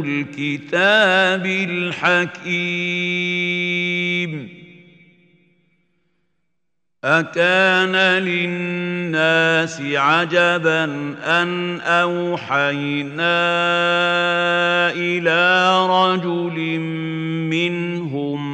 الكتاب الحكيم. أكان للناس عجبا أن أوحينا إلى رجل منهم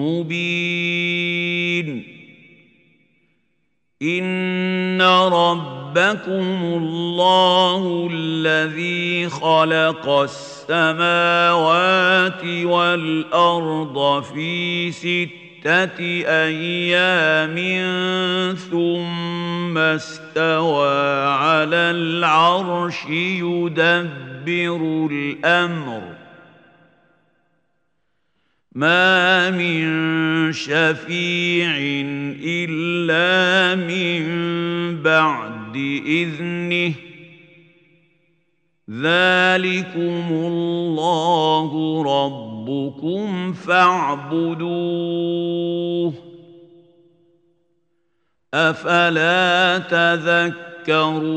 مبين. إن ربكم الله الذي خلق السماوات والأرض في ست ستة أيام ثم استوى على العرش يدبر الأمر. ما من شفيع إلا من بعد إذنه ذلكم الله ربكم فاعبدوه افلا تذكرون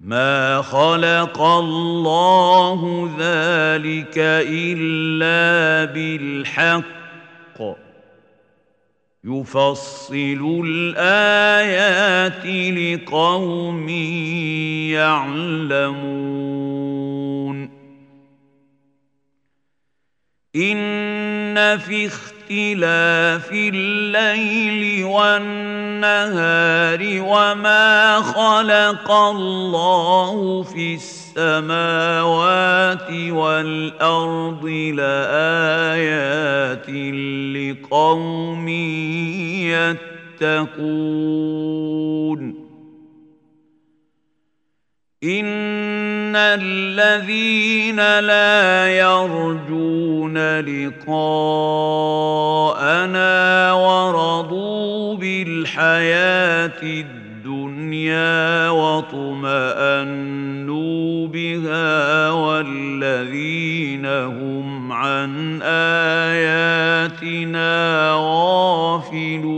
ما خلق الله ذلك الا بالحق. يفصل الايات لقوم يعلمون. ان في اختلاف الليل والنهار وما خلق الله في السماوات والأرض لآيات لقوم يتقون. ان الذين لا يرجون لقاءنا ورضوا بالحياة الدنيا واطمانوا بها والذين هم عن اياتنا غافلون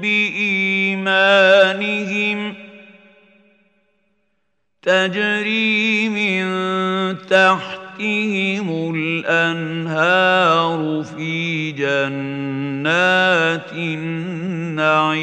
بايمانهم تجري من تحتهم الانهار في جنات النعيم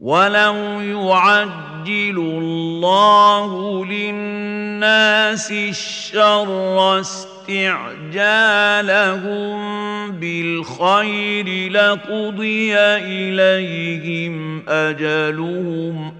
ولو يعجل الله للناس الشر استعجالهم بالخير لقضي اليهم اجلهم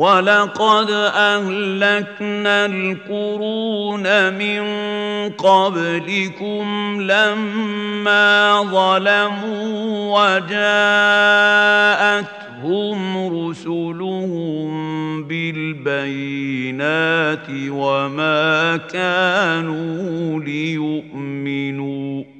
ولقد اهلكنا القرون من قبلكم لما ظلموا وجاءتهم رسلهم بالبينات وما كانوا ليؤمنوا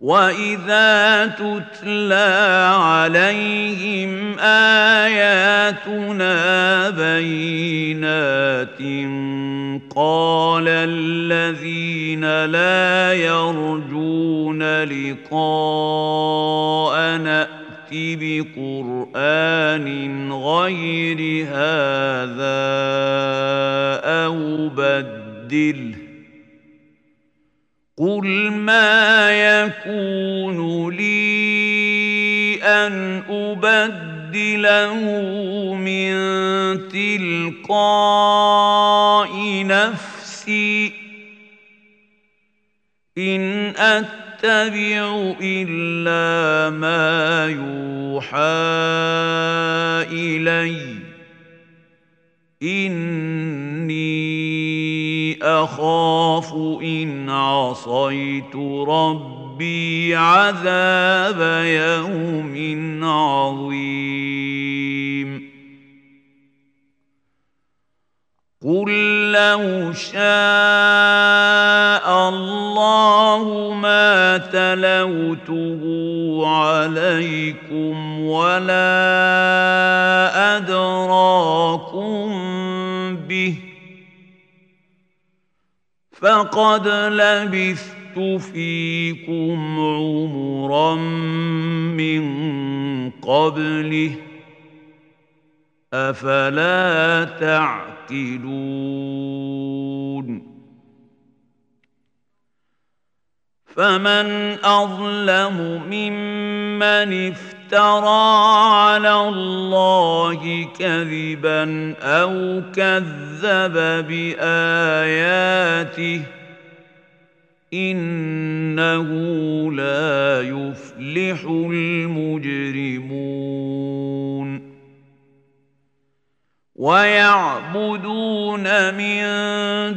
واذا تتلى عليهم اياتنا بينات قال الذين لا يرجون لقاءنا ائت بقران غير هذا أو بدله قل ما يكون لي ان ابدله من تلقاء نفسي ان اتبع الا ما يوحى الي اني أخاف إن عصيت ربي عذاب يوم عظيم. قل لو شاء الله ما تلوته عليكم ولا أدراكم فقد لبثت فيكم عمرا من قبله افلا تعقلون فمن اظلم ممن افترى على الله كذبا أو كذب بآياته إنه لا يفلح المجرمون ويعبدون من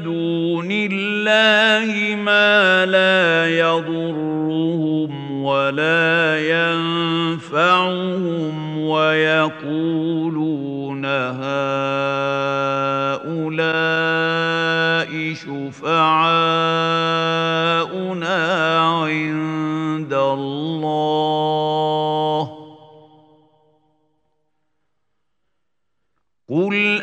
دون الله ما لا يضرهم ولا ينفعهم ويقولون هؤلاء شفعاؤنا عند الله قل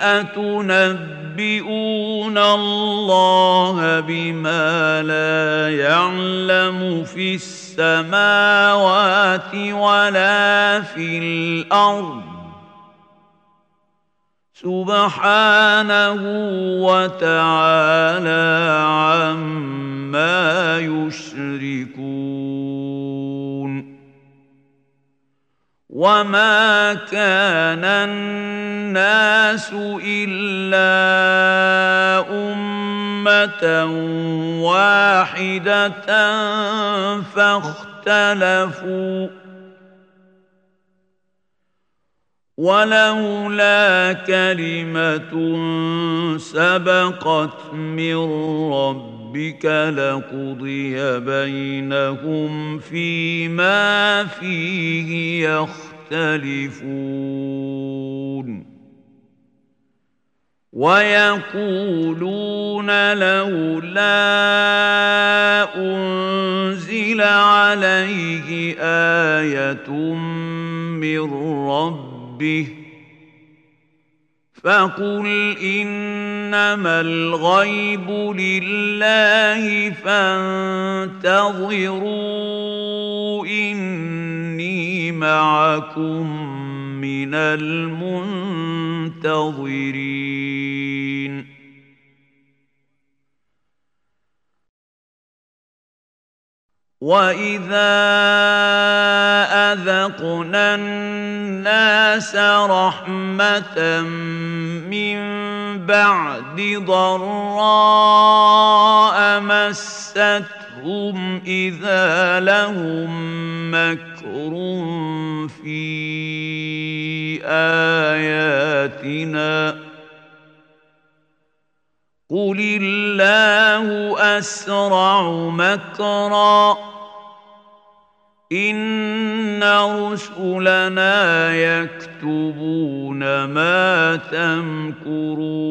اتنبئون الله بما لا يعلم في السماوات ولا في الأرض سبحانه وتعالى عما يشركون وما كان الناس الا امه واحدة فاختلفوا ولولا كلمه سبقت من ربك لقضي بينهم فيما فيه يختلفون ويقولون لولا أنزل عليه آية من ربه فقل إنما الغيب لله فانتظروا اني معكم من المنتظرين. واذا اذقنا الناس رحمه من بعد ضراء مستهم اذا لهم مكر في اياتنا قل الله اسرع مكرا ان رسلنا يكتبون ما تمكرون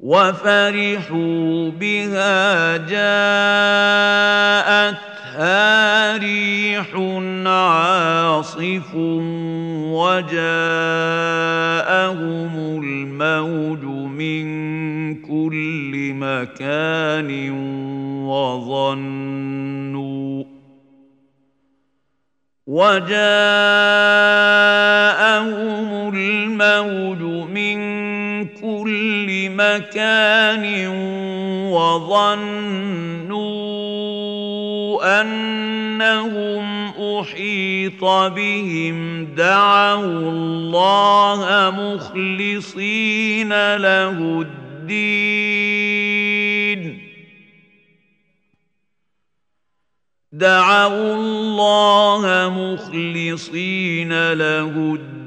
وفرحوا بها جاءتها ريح عاصف وجاءهم الموج من كل مكان وظنوا وجاءهم الموج من كل مكان وظنوا أنهم أحيط بهم دعوا الله مخلصين له الدين. دعوا الله مخلصين له الدين.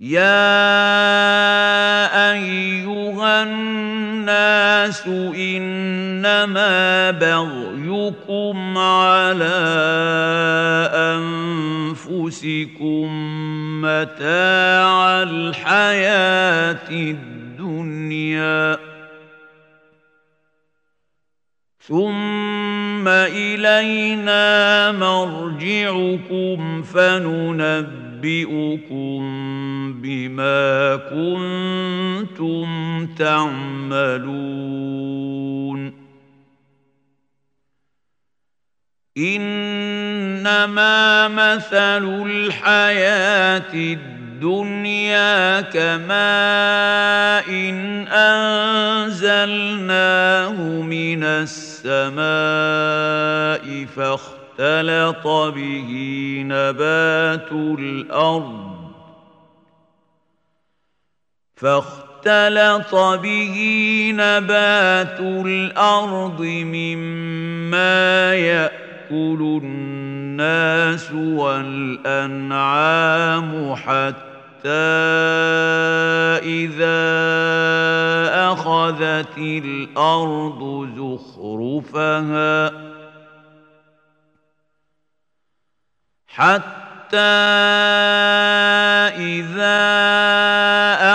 يا ايها الناس انما بغيكم على انفسكم متاع الحياة الدنيا. ثم الينا مرجعكم فننبئكم بما كنتم تعملون انما مثل الحياة الدنيا كماء إن انزلناه من السماء فاختلط به نبات الأرض فاختلط به نبات الأرض مما ياكل الناس والانعام حتى اذا اخذت الأرض زخرفها حتى إذا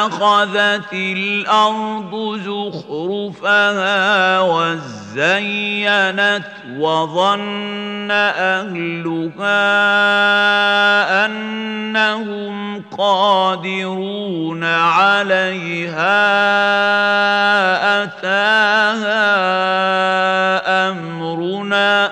أخذت الأرض زخرفها وزينت وظن أهلها أنهم قادرون عليها أتاها أمرنا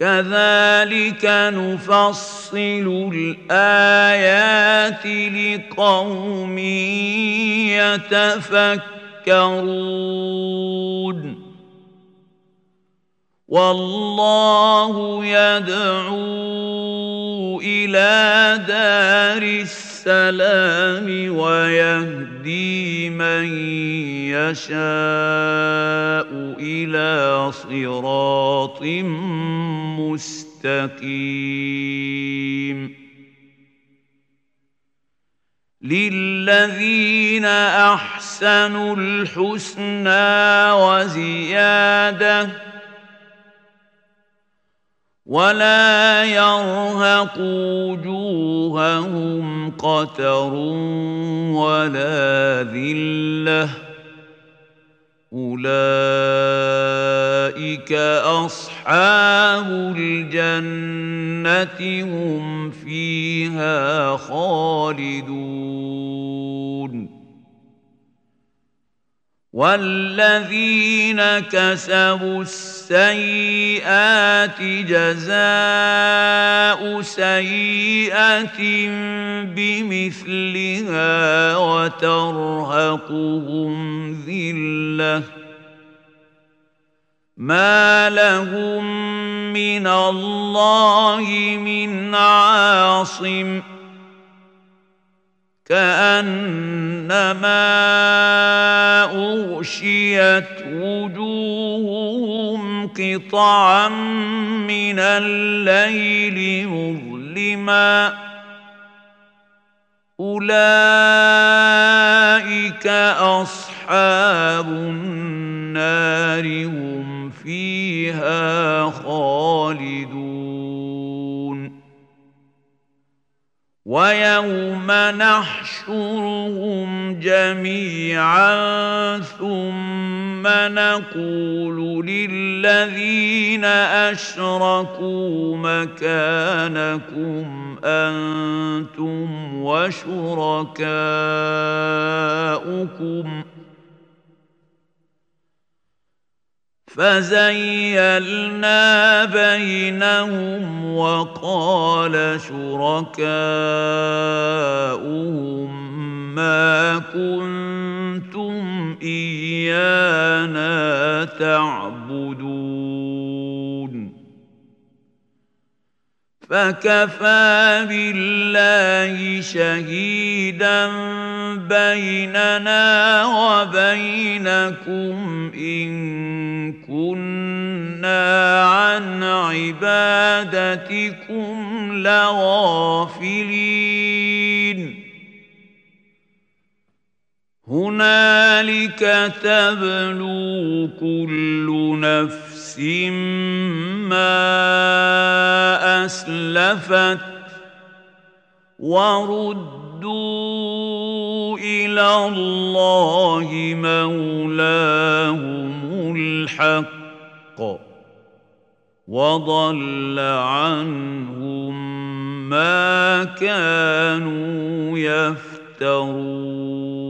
كذلك نفصل الآيات لقوم يتفكرون. والله يدعو إلى دار السلام ويهدي من يشاء إلى صراط مستقيم. للذين أحسنوا الحسنى وزيادة ولا يرهق وجوههم قتر ولا ذلة. أولئك أصحاب الجنة هم فيها خالدون. والذين كسبوا السيئات جزاء سيئة بمثلها وترهقهم ذلة ما لهم من الله من عاصم كأنما أغشيت وجوههم قطعا من الليل مظلما. أولئك أصحاب النار هم فيها خالدون. ويوم نحشرهم جميعا ثم نقول للذين أشركوا مكانكم أنتم وشركاؤكم فزيلنا بينهم وقال شركاؤهم ما كنتم إيانا تعبدون. فكفى بالله شهيدا بيننا وبينكم إن كنا عن عبادتكم لغافلين. هنالك تبلو كل نفس ما أسلفت وردوا إلى الله مولاهم الحق وضل عنهم ما كانوا يفترون.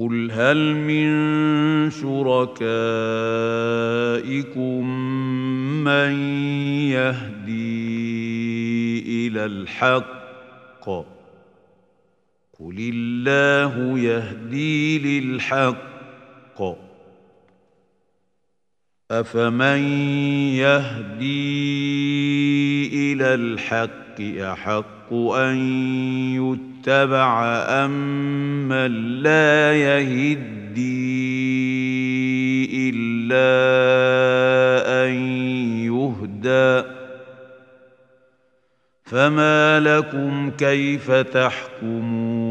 قل هل من شركائكم من يهدي إلى الحق قل الله يهدي للحق افمن يهدي إلى الحق احق ان يتبع امن أم لا يهدي إلا أن يهدى فما لكم كيف تحكمون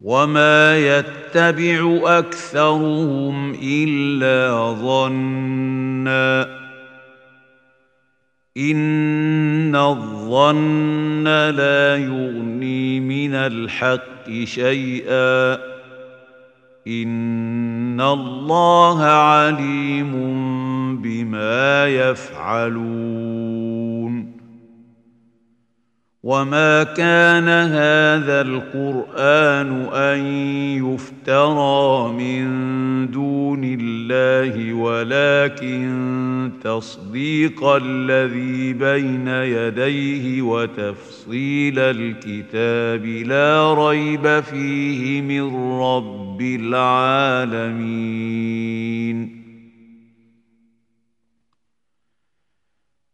وما يتبع أكثرهم إلا ظنّا ان الظن لا يغني من الحق شيئا ان الله عليم بما يفعلون وما كان هذا القران ان يفترى من دون الله ولكن تصديق الذي بين يديه وتفصيل الكتاب لا ريب فيه من رب العالمين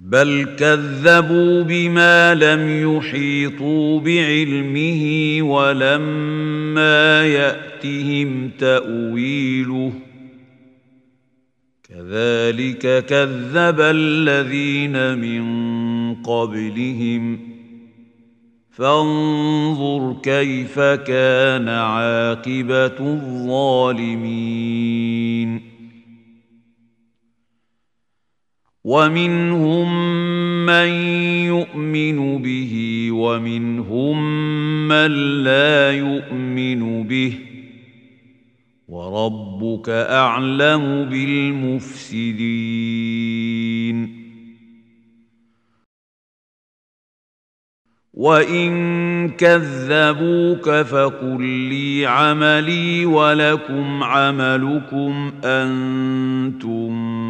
بل كذبوا بما لم يحيطوا بعلمه ولما يأتهم تأويله كذلك كذب الذين من قبلهم فانظر كيف كان عاقبة الظالمين ومنهم من يؤمن به ومنهم من لا يؤمن به وربك أعلم بالمفسدين. وإن كذبوك فقل لي عملي ولكم عملكم أنتم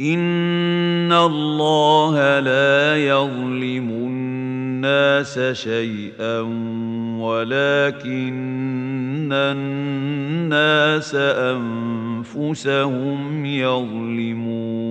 ان الله لا يظلم الناس شيئا ولكن الناس انفسهم يظلمون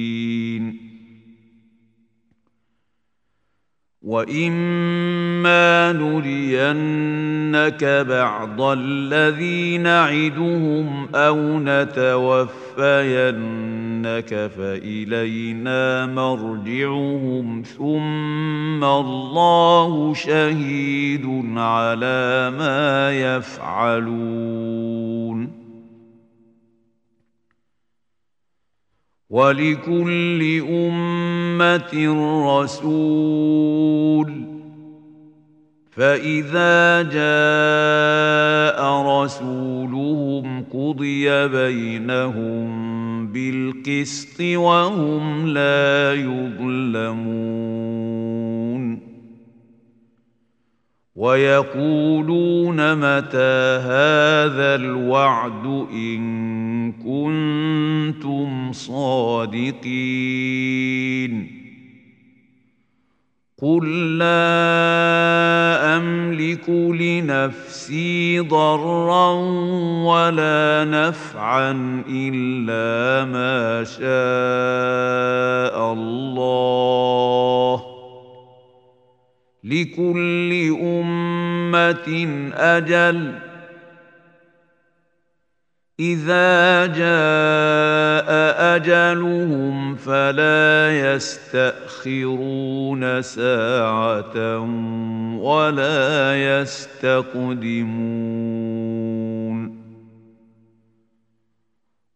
واما نرينك بعض الذي نعدهم أو نتوفينك فالينا مرجعهم ثم الله شهيد على ما يفعلون ولكل أمة رسول. فإذا جاء رسولهم قضي بينهم بالقسط وهم لا يظلمون. ويقولون متى هذا الوعد إن كنتم صادقين قل لا أملك لنفسي ضرا ولا نفعا إلا ما شاء الله لكل أمة أجل إذا جاء أجلهم فلا يستأخرون ساعة ولا يستقدمون.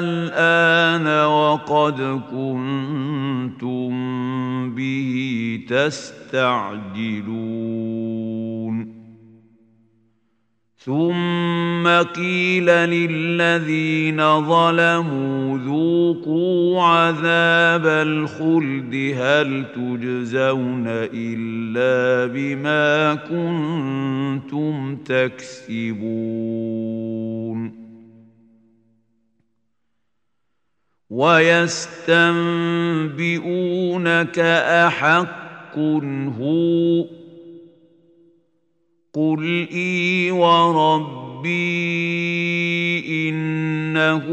الآن وقد كنتم به تستعجلون. ثم قيل للذين ظلموا ذوقوا عذاب الخلد هل تجزون الا بما كنتم تكسبون ويستنبئونك احق هو قل اي وربي انه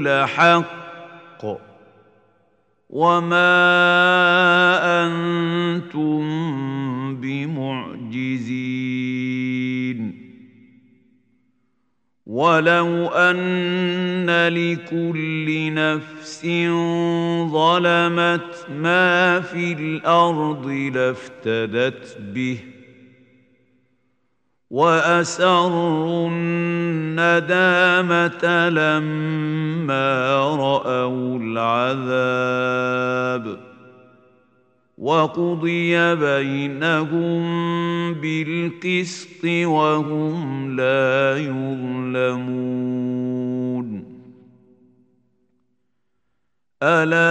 لحق وما أنتم بمعجزين ولو ان لكل نفس ظلمت ما في الأرض لافتدت به وأسروا الندامة لما رأوا العذاب وقضي بينهم بالقسط وهم لا يظلمون. ألا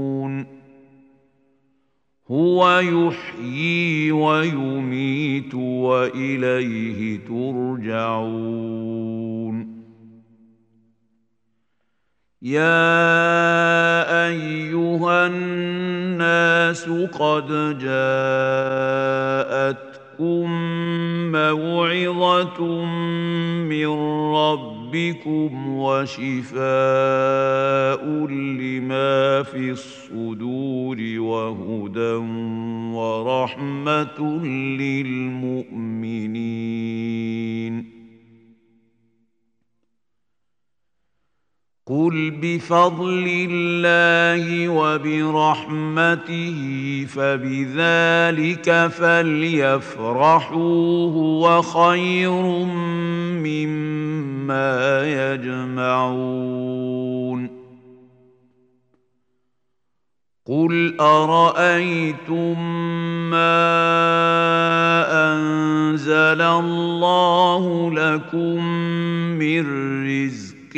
هو يحيي ويميت وإليه ترجعون. يا أيها الناس قد جاءتكم موعظة من ربكم وشفاء لما في الصدور وهدى ورحمة للمؤمنين. قل بفضل الله وبرحمته فبذلك فليفرحوا هو خير مما يجمعون قل ارايتم ما انزل الله لكم من رزق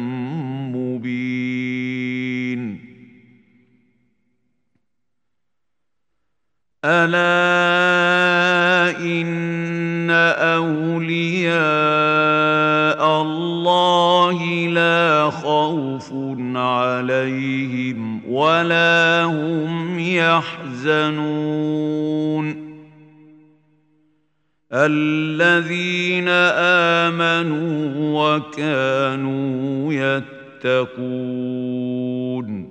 ألا إن أولياء الله لا خوف عليهم ولا هم يحزنون. الذين آمنوا وكانوا يتقون.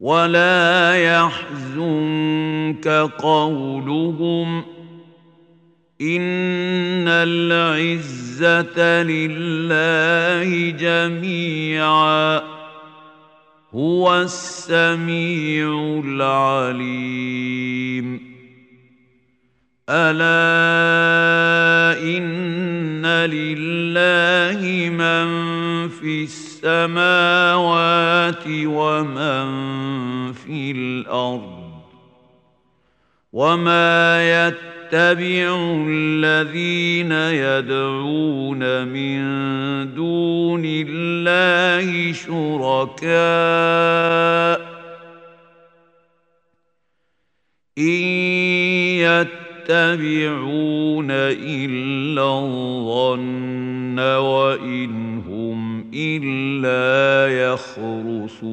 ولا يحزنك قولهم ان العزه لله جميعا هو السميع العليم ألا إن لله من في السماوات ومن في الأرض وما يتبع الذين يدعون من دون الله شركاء إن يتبعون إلا الظن وإن هم إلا يخرصون.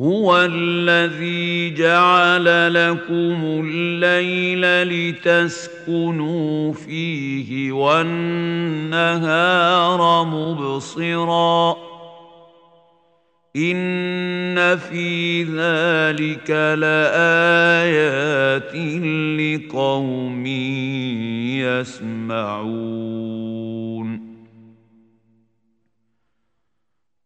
هو الذي جعل لكم الليل لتسكنوا فيه والنهار مبصراً ان في ذلك لايات لقوم يسمعون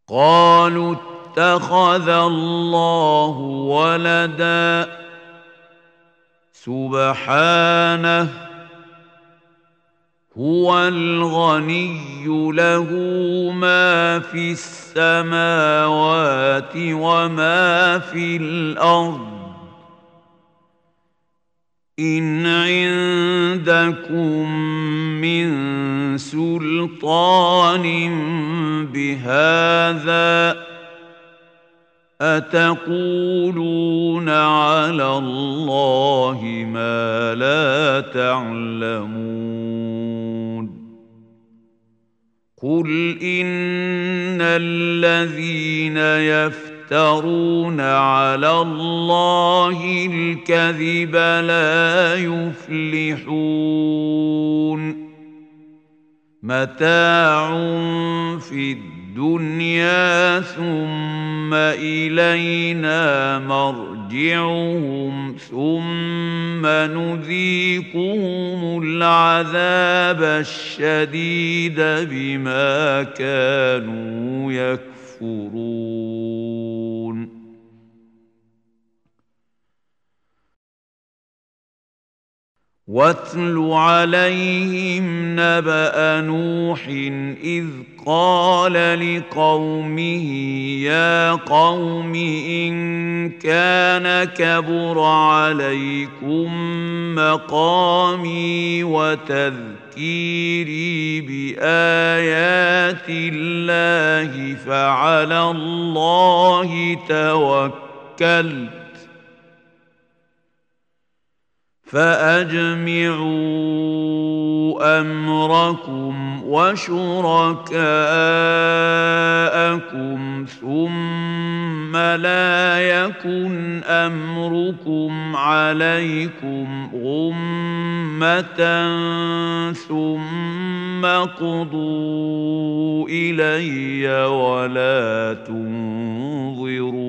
قالوا اتخذ الله ولدا سبحانه هو الغني له ما في السماوات وما في الأرض. إن عندكم من سلطان بهذا أتقولون على الله ما لا تعلمون. قل ان الذين يفترون على الله الكذب لا يفلحون متاع في الدنيا ثم إلينا مرجعهم ثم نذيقهم العذاب الشديد بما كانوا يكفرون. واتل عليهم نبأ نوح إذ قال لقومه يا قوم إن كان كبر عليكم مقامي وتذكيري بآيات الله فعلى الله توكلت فأجمعوا أمركم وشركاءكم ثم لا يكن أمركم عليكم غمة ثم قضوا إلي ولا تنظرون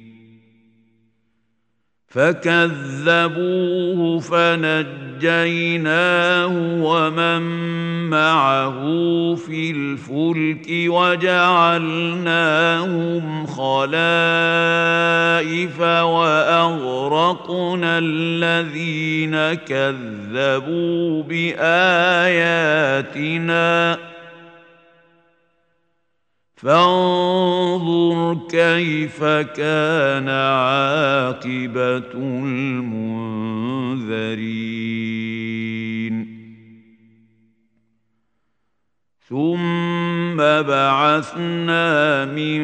فكذبوه فنجيناه ومن معه في الفلك وجعلناهم خلائف وأغرقنا الذين كذبوا بآياتنا. فانظر كيف كان عاقبة المنذرين. ثم بعثنا من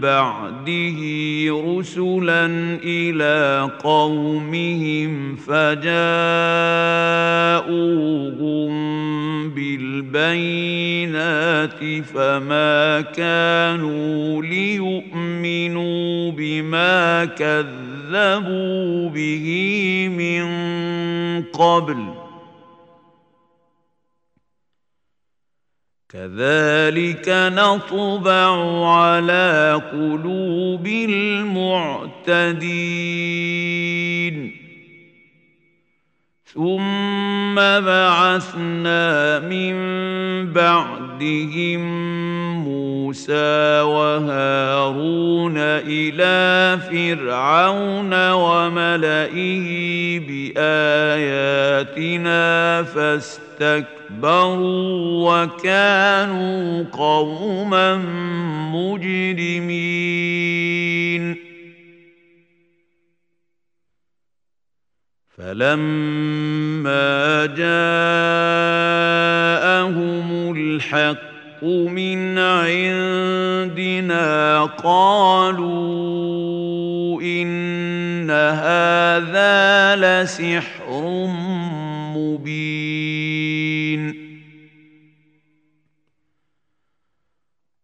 بعده رسلا إلى قومهم فجاءوهم بالبينات فما كانوا ليؤمنوا بما كذبوا به من قبل كذلك نطبع على قلوب المعتدين. ثم بعثنا من بعدهم موسى وهارون إلى فرعون وملئه بآياتنا فاستكبروا وكانوا قوما مجرمين. فلما جاءهم الحق من عندنا قالوا ان هذا لسحر مبين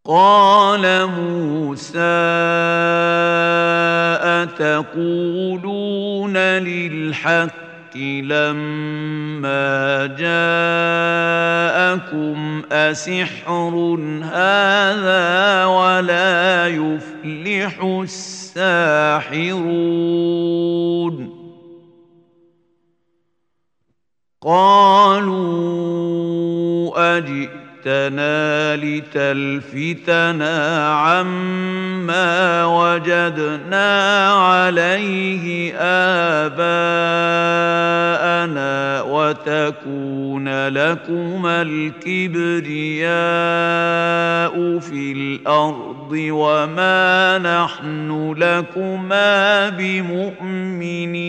قال موسى اتقولون للحق لما جاءكم أسحر هذا ولا يفلح الساحرون قالوا اجئ جئتنا لتلفتنا عما وجدنا عليه آباءنا وتكون لكما الكبرياء في الأرض وما نحن لكما بمؤمنين.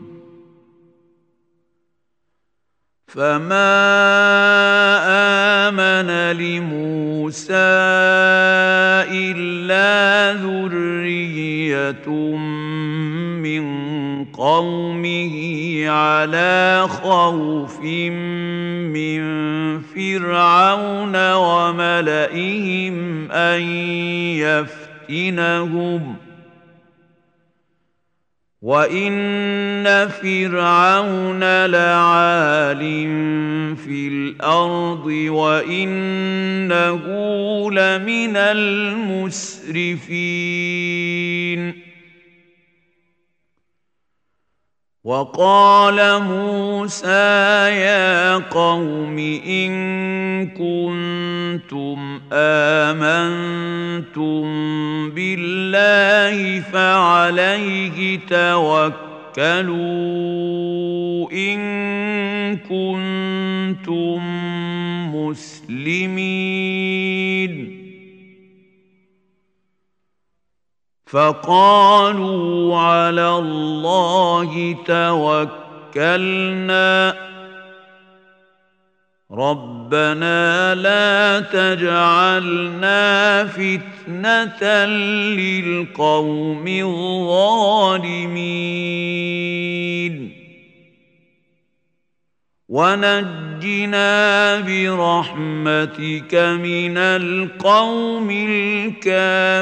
فما امن لموسى الا ذريه من قومه على خوف من فرعون وملئهم ان يفتنهم وان فرعون لعال في الأرض وانه لمن المسرفين وقال موسى يا قوم ان كنتم آمنتم بالله فعليه توكلوا إن كنتم مسلمين. فقالوا على الله توكلنا. ربنا لا تجعلنا فتنة للقوم الظالمين. ونجنا برحمتك من القوم الكافرين.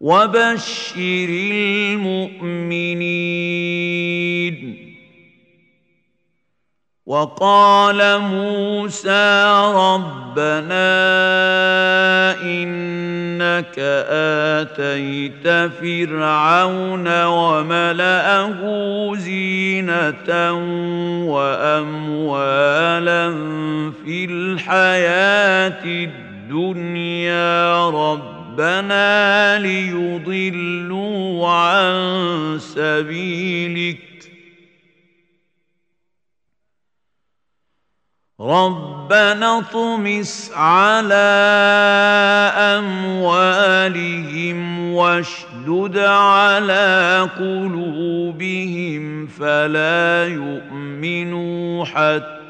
وبشر المؤمنين. وقال موسى ربنا إنك آتيت فرعون وملأه زينة وأموالا في الحياة الدنيا. رب ربنا ليضلوا عن سبيلك. ربنا اطمس على أموالهم واشدد على قلوبهم فلا يؤمنوا حتى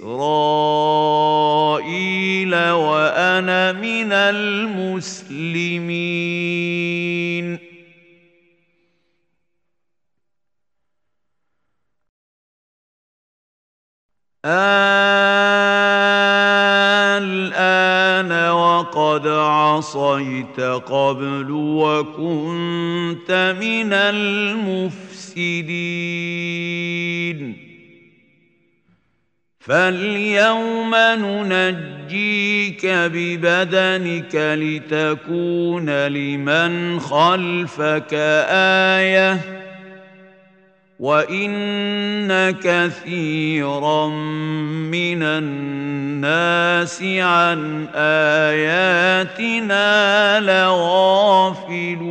إسرائيل وأنا من المسلمين. الآن وقد عصيت قبل وكنت من المفسدين. فاليوم ننجيك ببدنك لتكون لمن خلفك إيه وان كثيرا من الناس عن اياتنا لغافلون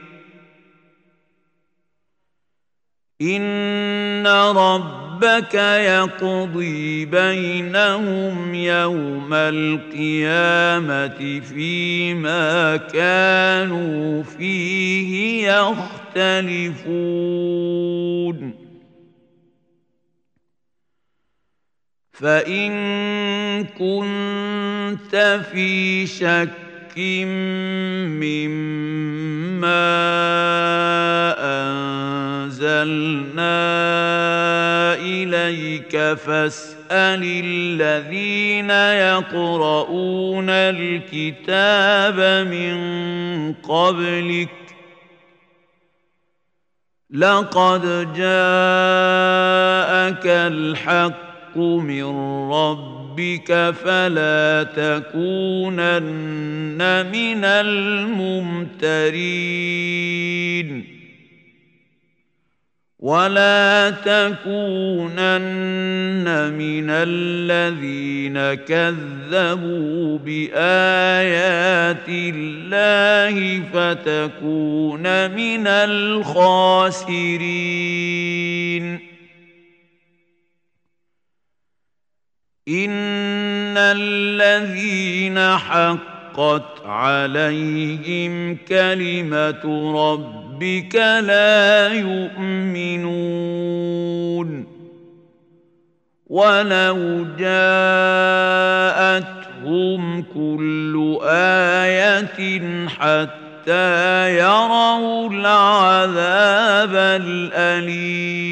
ان ربك يقضي بينهم يوم القيامه فيما كانوا فيه يختلفون فان كنت في شك مما أنزلنا إليك فاسأل الذين يقرؤون الكتاب من قبلك لقد جاءك الحق من ربك فلا تكونن من الممترين. ولا تكونن من الذين كذبوا بآيات الله فتكون من الخاسرين. ان الذين حقت عليهم كلمه ربك لا يؤمنون ولو جاءتهم كل إيه حتى يروا العذاب الاليم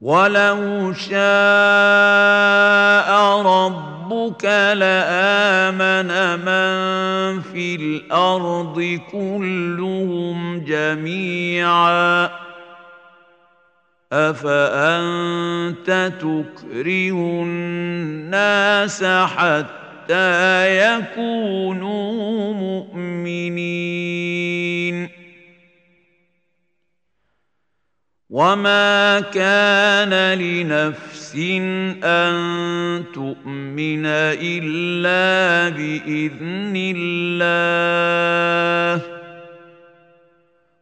ولو شاء ربك لامن من في الأرض كلهم جميعا افانت تكره الناس حتى يكونوا مؤمنين وما كان لنفس ان تؤمن الا باذن الله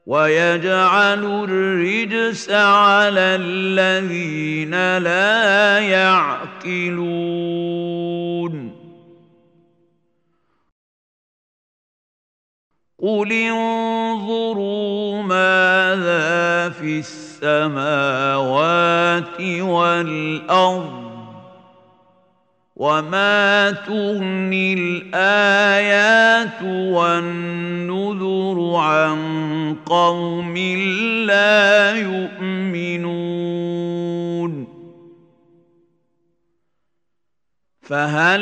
ويجعل الرجس على الذين لا يعقلون قل انظروا ماذا في السماوات والأرض وما تغني الآيات والنذر عن قوم لا يؤمنون فهل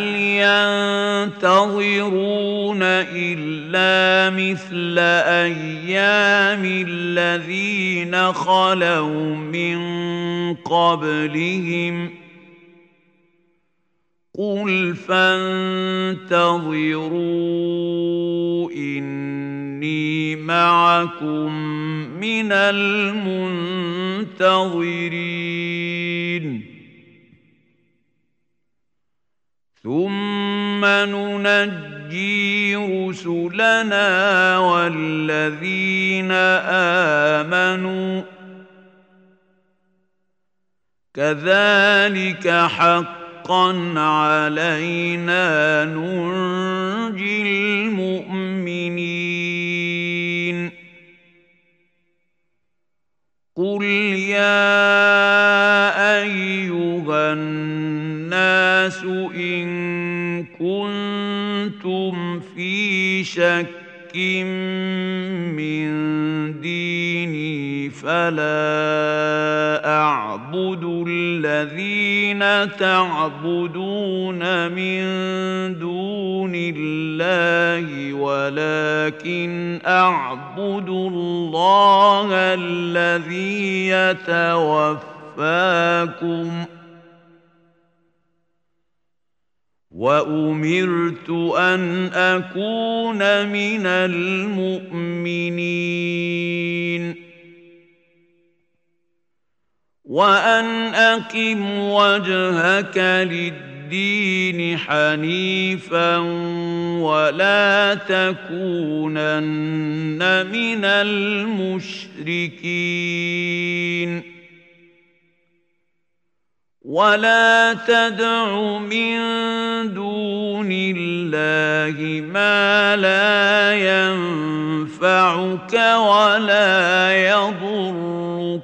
ينتظرون إلا مثل أيام الذين خلوا من قبلهم؟ قل فانتظروا إني معكم من المنتظرين. ثم ننجي رسلنا والذين امنوا كذلك حقا علينا ننجي المؤمنين قل يا ايها الناس إن كنتم في شك من ديني فلا أعبد الذين تعبدون من دون الله ولكن أعبد الله الذي يتوفاكم. وأمرت أن أكون من المؤمنين. وأن أقم وجهك للدين حنيفا ولا تكونن من المشركين. ولا تدع من دون الله ما لا ينفعك ولا يضرك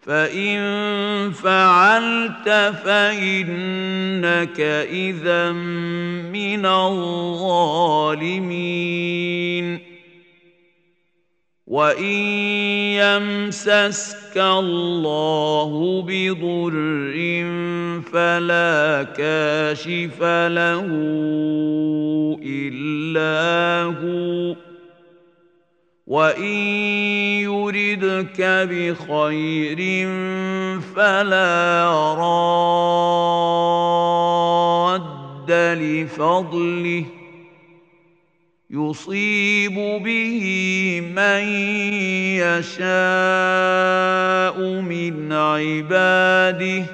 فان فعلت فانك اذا من الظالمين وان يمسسك الله بضر فلا كاشف له الا هو وان يردك بخير فلا راد لفضله يصيب به من يشاء من عباده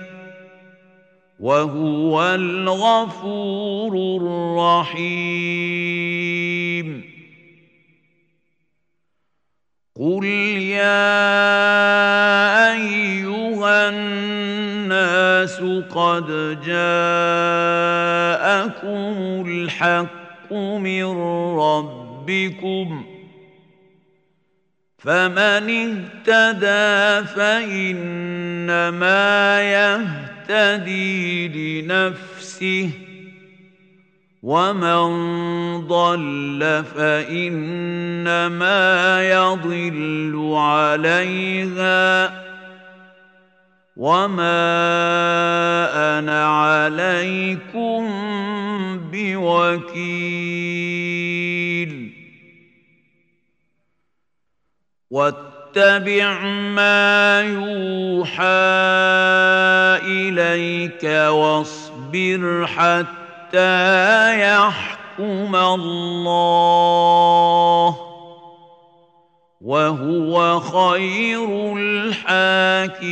وهو الغفور الرحيم. قل يا أيها الناس قد جاءكم الحق من ربكم فمن اهتدى فإنما يهتدي لنفسه ومن ضل فإنما يضل عليها وما أنا عليكم بوكيل. واتبع ما يوحى إليك واصبر حتى يحكم الله وهو خير الحاكمين.